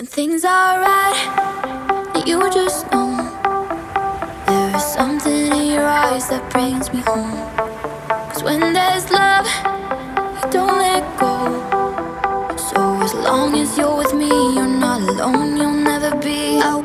When things are right, you just know there is something in your eyes that brings me home. Cause when there's love, you don't let go. So as long as you're with me, you're not alone, you'll never be. I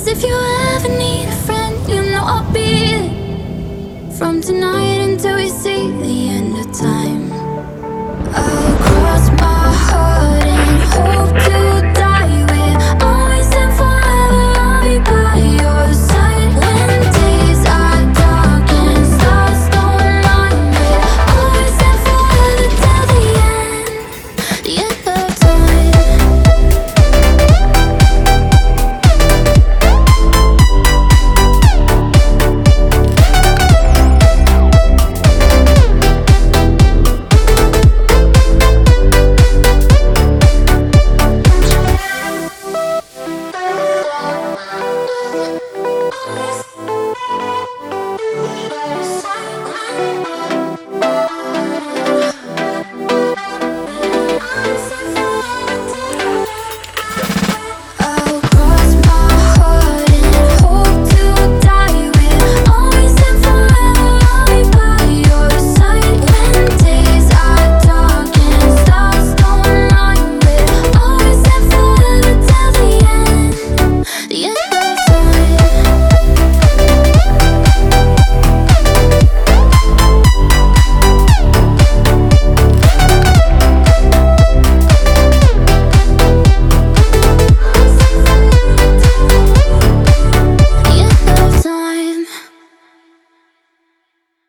Cause if you ever need a friend, you know I'll be it. From tonight until we see the end of time.